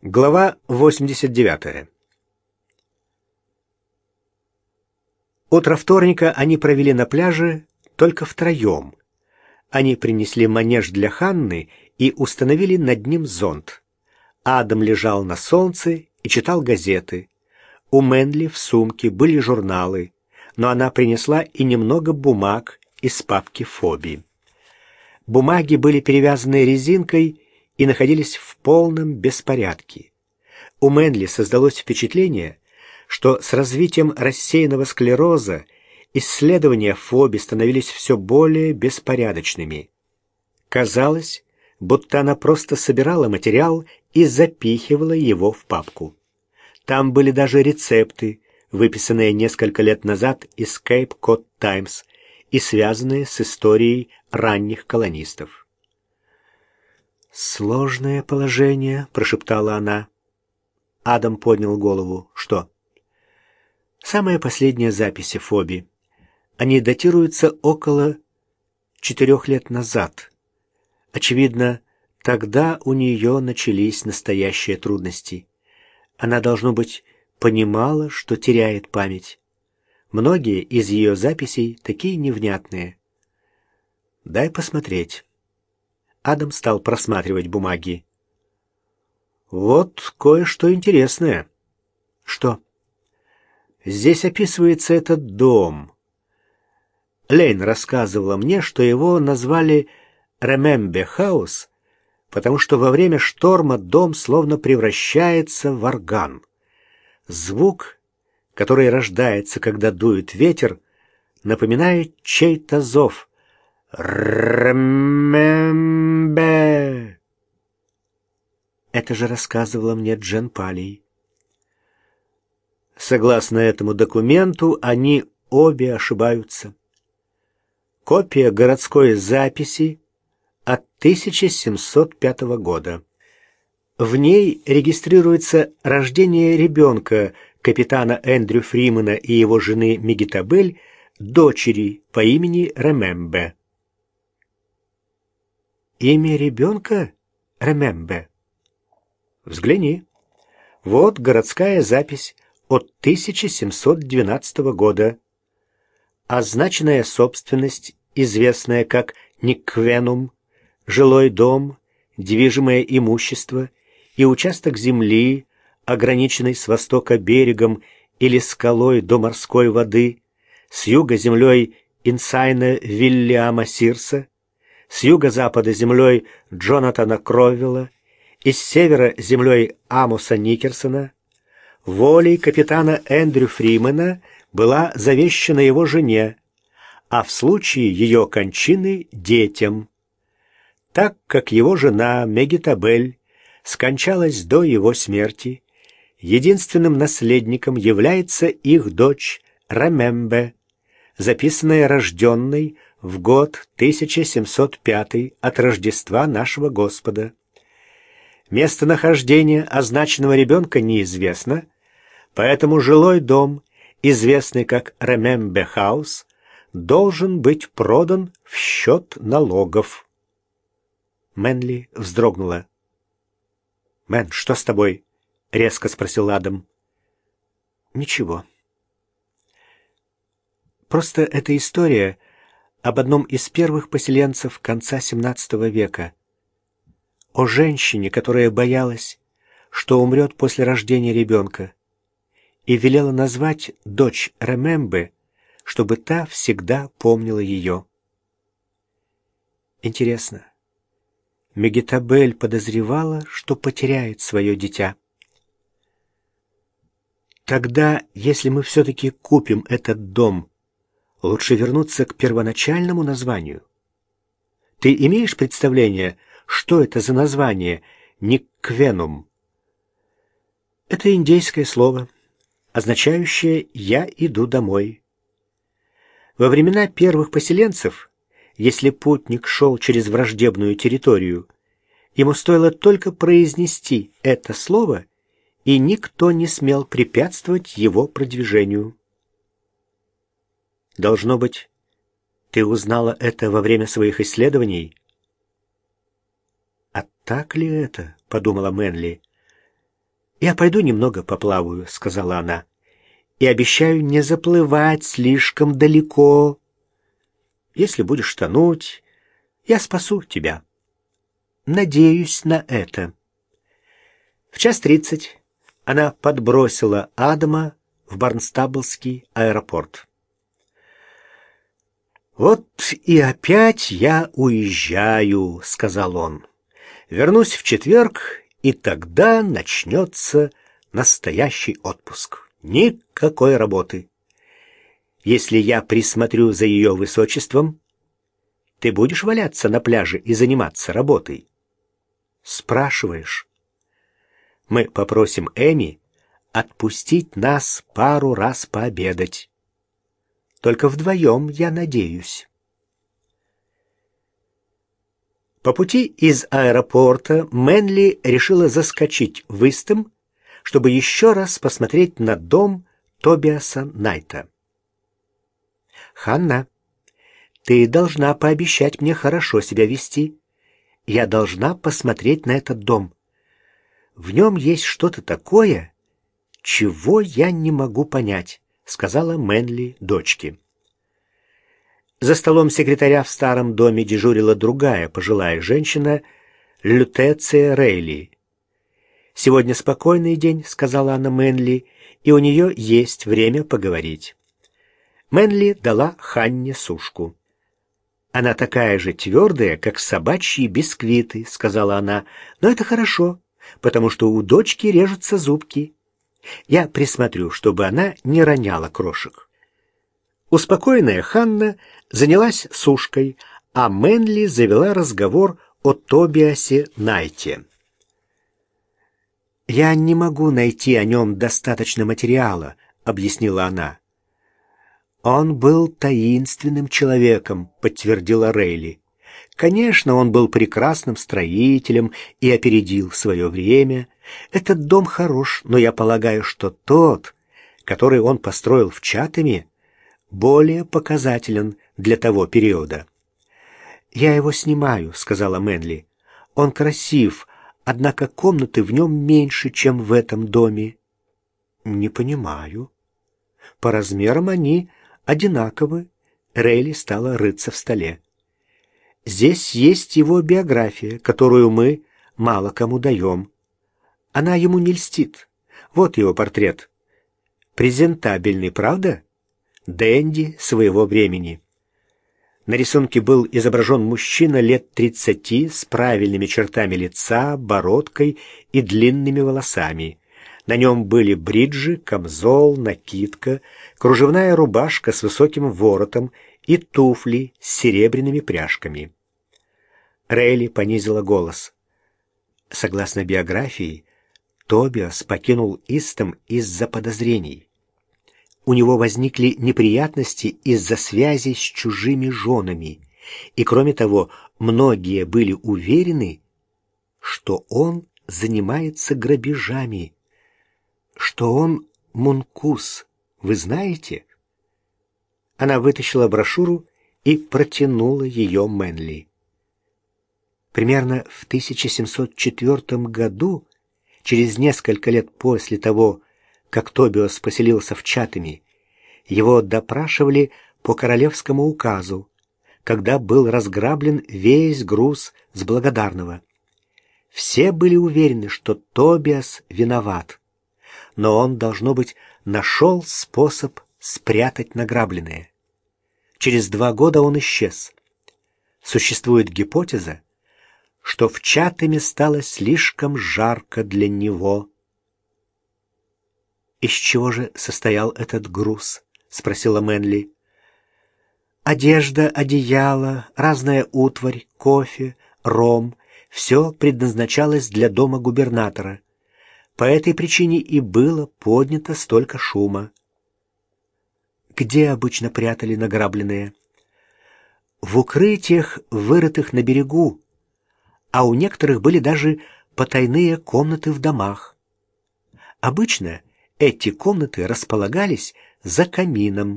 Глава 89. Утро вторника они провели на пляже только втроем. Они принесли манеж для Ханны и установили над ним зонт. Адам лежал на солнце и читал газеты. У Мэнли в сумке были журналы, но она принесла и немного бумаг из папки Фоби. Бумаги были перевязаны резинкой и находились в полном беспорядке. У Мэнли создалось впечатление, что с развитием рассеянного склероза исследования Фоби становились все более беспорядочными. Казалось, будто она просто собирала материал и запихивала его в папку. Там были даже рецепты, выписанные несколько лет назад из Cape Cod Times и связанные с историей ранних колонистов. «Сложное положение», — прошептала она. Адам поднял голову. «Что?» «Самая последняя запись Фоби. Они датируются около четырех лет назад. Очевидно, тогда у нее начались настоящие трудности. Она, должно быть, понимала, что теряет память. Многие из ее записей такие невнятные. «Дай посмотреть». Адам стал просматривать бумаги. «Вот кое-что интересное». «Что?» «Здесь описывается этот дом». Лейн рассказывала мне, что его назвали «Ремембе Хаус», потому что во время шторма дом словно превращается в орган. Звук, который рождается, когда дует ветер, напоминает чей-то зов. «Ремембе!» Это же рассказывала мне Джен Палей. Согласно этому документу, они обе ошибаются. Копия городской записи от 1705 года. В ней регистрируется рождение ребенка капитана Эндрю Фримена и его жены Мегитабель, дочери по имени Ремембе. Имя ребенка? Ремембе. Взгляни. Вот городская запись от 1712 года. Означенная собственность, известная как Никвенум, жилой дом, движимое имущество и участок земли, ограниченный с востока берегом или скалой до морской воды, с юга землей Инсайна Вильяма Сирса, с юго-запада землей Джонатана Кроввелла и с севера землей Амуса Никерсона, волей капитана Эндрю Фримена была завещана его жене, а в случае ее кончины — детям. Так как его жена Мегитабель скончалась до его смерти, единственным наследником является их дочь Рамембе, записанная рожденной в год 1705 от Рождества нашего Господа. Местонахождение означенного ребенка неизвестно, поэтому жилой дом, известный как Ремембе Хаус, должен быть продан в счет налогов. Мэнли вздрогнула. «Мэн, что с тобой?» — резко спросил Адам. «Ничего». Просто эта история об одном из первых поселенцев конца XVII века. О женщине, которая боялась, что умрет после рождения ребенка, и велела назвать дочь Ремембе, чтобы та всегда помнила ее. Интересно, Мегетабель подозревала, что потеряет свое дитя. Тогда, если мы все-таки купим этот дом, лучше вернуться к первоначальному названию. Ты имеешь представление, что это за название «никвенум»? Это индейское слово, означающее «я иду домой». Во времена первых поселенцев, если путник шел через враждебную территорию, ему стоило только произнести это слово, и никто не смел препятствовать его продвижению. Должно быть, ты узнала это во время своих исследований? А так ли это? подумала Мэнли. «Я пойду немного поплаваю», — сказала она, — «и обещаю не заплывать слишком далеко. Если будешь тонуть, я спасу тебя. Надеюсь на это». В час тридцать она подбросила Адама в Барнстаблский аэропорт. «Вот и опять я уезжаю», — сказал он. «Вернусь в четверг, и тогда начнется настоящий отпуск. Никакой работы. Если я присмотрю за ее высочеством, ты будешь валяться на пляже и заниматься работой?» «Спрашиваешь?» «Мы попросим Эми отпустить нас пару раз пообедать». Только вдвоем, я надеюсь. По пути из аэропорта Мэнли решила заскочить в Истом, чтобы еще раз посмотреть на дом Тобиаса Найта. «Ханна, ты должна пообещать мне хорошо себя вести. Я должна посмотреть на этот дом. В нем есть что-то такое, чего я не могу понять сказала Мэнли дочке. За столом секретаря в старом доме дежурила другая пожилая женщина, Лютеция Рейли. «Сегодня спокойный день», — сказала она Мэнли, — «и у нее есть время поговорить». Мэнли дала Ханне сушку. «Она такая же твердая, как собачьи бисквиты», — сказала она, — «но это хорошо, потому что у дочки режутся зубки, я присмотрю, чтобы она не роняла крошек. Успокоенная Ханна занялась сушкой, а Мэнли завела разговор о Тобиасе Найте. «Я не могу найти о нем достаточно материала», — объяснила она. «Он был таинственным человеком», — подтвердила Рейли. Конечно, он был прекрасным строителем и опередил свое время. Этот дом хорош, но я полагаю, что тот, который он построил в Чатами, более показателен для того периода. «Я его снимаю», — сказала Мэнли. «Он красив, однако комнаты в нем меньше, чем в этом доме». «Не понимаю». «По размерам они одинаковы». Рейли стала рыться в столе. Здесь есть его биография, которую мы мало кому даем. Она ему не льстит. Вот его портрет. Презентабельный, правда? Дэнди своего времени. На рисунке был изображен мужчина лет тридцати с правильными чертами лица, бородкой и длинными волосами. На нем были бриджи, камзол, накидка, кружевная рубашка с высоким воротом и туфли с серебряными пряжками. Рейли понизила голос. Согласно биографии, Тобиас покинул Истом из-за подозрений. У него возникли неприятности из-за связи с чужими женами, и, кроме того, многие были уверены, что он занимается грабежами, что он мункус, вы знаете? Она вытащила брошюру и протянула ее Мэнли. Примерно в 1704 году, через несколько лет после того, как Тобиос поселился в Чатами, его допрашивали по королевскому указу, когда был разграблен весь груз с благодарного. Все были уверены, что Тобиас виноват, но он, должно быть, нашел способ спрятать награбленное. Через два года он исчез. Существует гипотеза, что в Чатами стало слишком жарко для него. «Из чего же состоял этот груз?» — спросила Мэнли. «Одежда, одеяло, разная утварь, кофе, ром — все предназначалось для дома губернатора. По этой причине и было поднято столько шума. Где обычно прятали награбленные? В укрытиях, вырытых на берегу, а у некоторых были даже потайные комнаты в домах. Обычно эти комнаты располагались за камином.